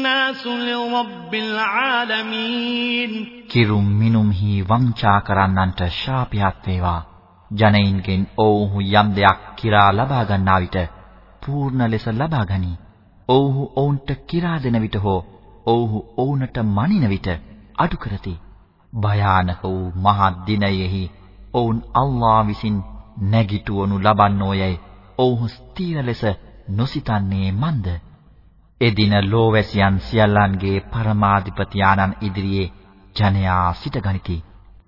الناس لرب العالمين කිරුම් මිනුම්හි වංචා කරන්නන්ට ශාපයක් වේවා ජනයින්ගෙන් ඔව්හු යම් දෙයක් කිරා ලබා ගන්නා විට පූර්ණ ලෙස ලබා ගනි. ඔව්හු ඔවුන්ට කිරා දෙන විට හෝ ඔව්හු ඔවුන්ට මනින විට අඩු කරති. භයානක වූ මහත් දිනයෙහි ඔවුන් අල්ලා විසින් නැගිටවනු ලබන්නෝයයි ඔව්හු ස්ථීර ලෙස නොසිතන්නේ මන්ද? එදින ලෝවැසියන් සියල්ලන්ගේ පරමාධිපති ආනන් ඉදිරියේ ජනයා සිටගනිති.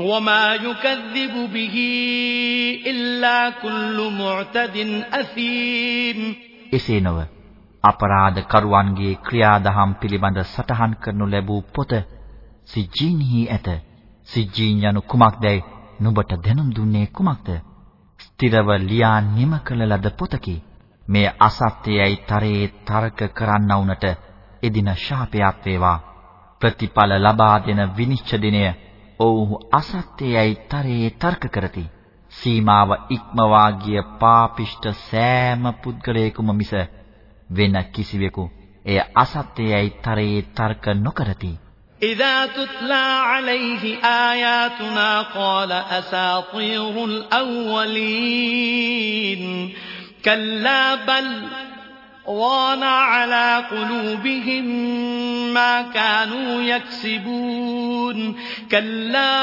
وما يكذب به إلا كل معتد أثيم එසේ නොව අපරාධ කරුවන්ගේ ක්‍රියාදහම් පිළිබඳ සටහන් කරනු ලැබූ පොත සිජ්ජීන්හි ඇත. සිජ්ජීන් යනු කුමක්දයි නුඹට දැනුම් දුන්නේ කුමක්ද? ස්ථිරව ලියා නිම කළ ලද පොතකි. මේ අසත්‍යයයි තරයේ තර්ක කරන්නවුනට එදින ශාපයක් වේවා. ප්‍රතිඵල ලබා දෙන විනිශ්චය දිනය ඔව්හු අසත්‍යයයි තරයේ තර්ක කරති. සීමාව ඉක්මවා ගිය පාපිෂ්ඨ සෑම පුද්ගලයෙකුම මිස වෙන කිසිවෙකු එය අසත්‍යයයි තරයේ තර්ක නොකරති. إذا تتلى عليه آياتنا قال أساطير الأولين كلا بل ران على قلوبهم ما كانوا يكسبون كلا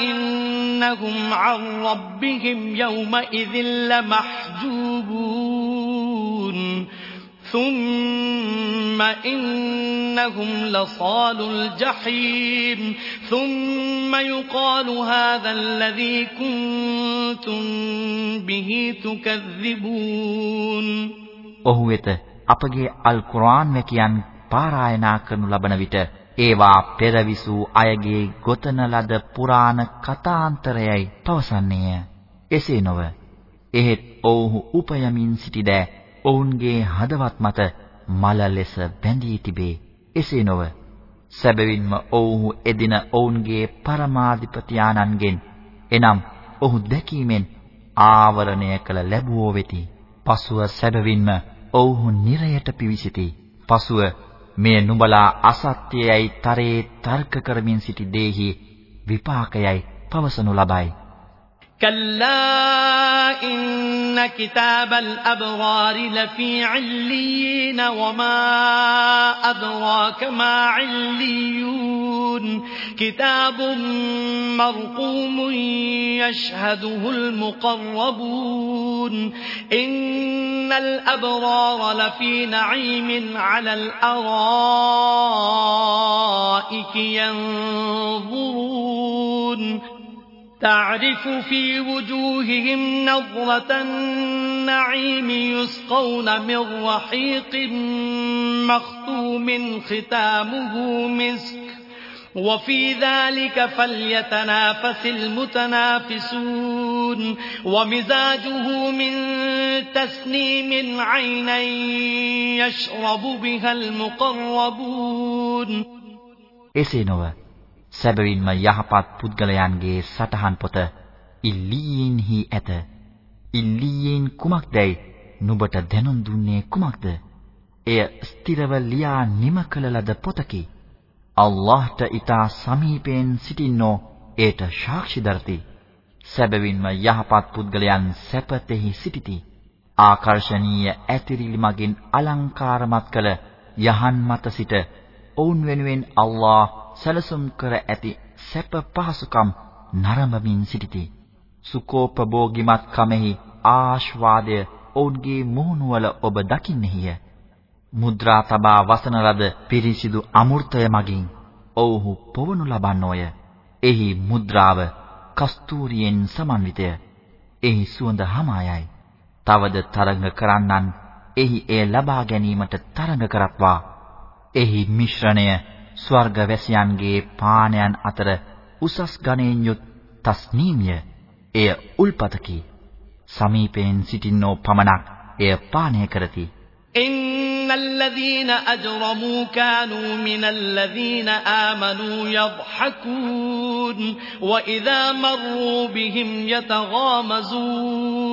إنهم عن ربهم يومئذ لمحجوبون ثم إنهم لصال الجحيم ثم يقال هذا الذي كنتم به تكذبون ඔහු වෙත අපගේ අල් කුර්ආන් වැකියන් පාරායනා කරනු ලබන විට ඒවා පෙරවිසූ අයගේ ගොතන ලද පුරාණ කතාන්තරයයි පවසන්නේය. එසේ නොව එහෙත් ඔවුහු උපයමින් සිටිද ඔවුන්ගේ හදවත් මත මල ලෙස බැඳී තිබේ. එසේ නොව සැබවින්ම ඔවුහු එදින ඔවුන්ගේ පරමාධිපති ආනන්ගෙන් එනම් ඔහු දැකීමෙන් ආවරණය කළ ලැබුවෝ වෙති. පසුව සැබවින්ම ඔවුහු නිරයට පිවිසිති. පසුව මේ නුඹලා අසත්‍යයයි තරේ තර්ක කරමින් සිටි දෙහි විපාකයයි පවසනු ලබයි. كلا إن كتاب الأبرار لفي عليين وما أدراك ما عليون كتاب مرقوم يشهده المقربون. إن الأبرار لفي نعيم على الأرائك ينظرون. تعرف في وجوههم نظرة النعيم يسقون من رحيق مختوم ختامه مسك وفي ذلك فليتنافس المتنافسون ومزاجه من تسنيم عينا يشرب بها المقربون එසේ සැබවින්ම යහපත් පුද්ගලයන්ගේ සටහන් පොත ඉල්ලීන්හි ඇත. ඉල්ලීන් කුමක්දයි නුඹට දැනුම් දුන්නේ කුමක්ද? එය ස්ථිරව ලියා නිම කළ ලද පොතකි. අල්ලාහ්ට ඊතා සමීපයෙන් සිටින්නෝ ඒට සාක්ෂි දරති. සැබවින්ම යහපත් පුද්ගලයන් සැපතෙහි සිටිති. ආකර්ශනීය ඇතිරිලි මගින් අලංකාරමත් කළ යහන් මත සිට ඔවුන් වෙනුවෙන් අල්ලාහ් සැලසුම් කර ඇති සැප පහසුකම් නරඹමින් සිටිති. සුකෝපභෝගිමත් කමෙහි ආශ්වාදය ඔවුන්ගේ මුහුණුවල ඔබ දකින්නේය. මුද්‍රා තබා වසන ලද පිරිසිදු අමෘතය මගින් ඔව්හු පොවනු ලබන්නෝය. එහි මුද්‍රාව කස්තූරියෙන් සමන්විතය. එහි සුවඳ හමායයි. තවද තරඟ කරන්නන් එහි එය ලබා ගැනීමට තරඟ කරත්වා. එහි මිශ්‍රණය ස්වර්ග වැසියන්ගේ පානයන් අතර උසස් ගණයෙන් යුත් තස්නීමිය. එය උල්පතකි. සමීපයෙන් සිටින්නෝ පමණක් එය පානය කරති. إن الذين أجرموا كانوا من الذين آمنوا يضحكون وإذا مروا بهم يتغامزون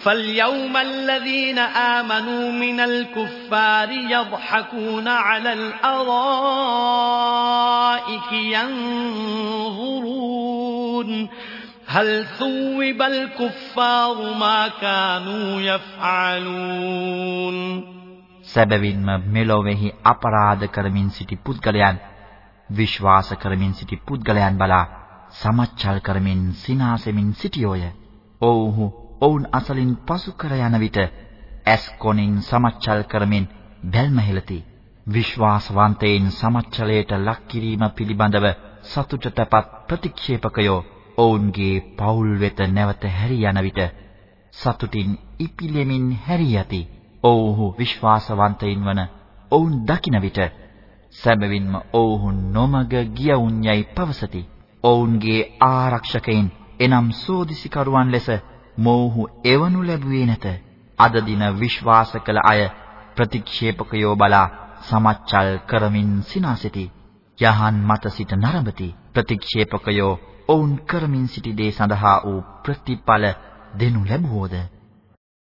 فاليوم الذين آمنوا من الكفار يضحكون على الأرائك ينظرون هل ثوب الكفار ما كانوا يفعلون සැබවින්ම මෙලොවෙහි අපරාධ කරමින් සිටි පුද්ගලයන් විශ්වාස කරමින් සිටි පුද්ගලයන් බලා සමච්චල් කරමින් සිනාසෙමින් සිටියෝය. ඔව්හු ඔවුන් අසලින් පසු කර යන විට ඇස් කොනින් සමච්චල් කරමින් බැල්ම හෙළති. විශ්වාසවන්තයින් සමච්චලයට ලක් කිරීම පිළිබඳව සතුටටපත් ප්‍රතික්ෂේපකයෝ ඔවුන්ගේ පවුල් වෙත නැවත හැරී යන විට සතුටින් ඉපිලෙමින් හැරී යති. ඔව්හු විශ්වාසවන්තයින් වන ඔවුන් දකින විට සැබවින්ම ඔවුහු නොමග ගියවුන් යයි පවසති. ඔවුන්ගේ ආරක්ෂකයින් එනම් සෝදිසිකරුවන් ලෙස මොවුහු එවනු ලැබුවේ නැත. අද දින විශ්වාස කළ අය ප්‍රතික්ෂේපකයෝ බලා සමච්චල් කරමින් සිනාසිතී. යහන් මත සිට නරඹති. ප්‍රතික්ෂේපකයෝ ඔවුන් කරමින් සිටි දේ සඳහා වූ ප්‍රතිඵල දෙනු ලැබුවෝද